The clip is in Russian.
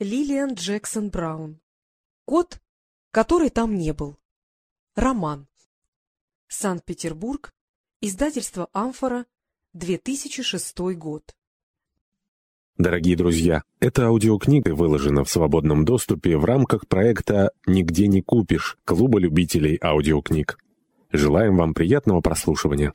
Лилиан Джексон Браун. Кот, который там не был. Роман. Санкт-Петербург. Издательство «Амфора», 2006 год. Дорогие друзья, эта аудиокнига выложена в свободном доступе в рамках проекта «Нигде не купишь» Клуба любителей аудиокниг. Желаем вам приятного прослушивания.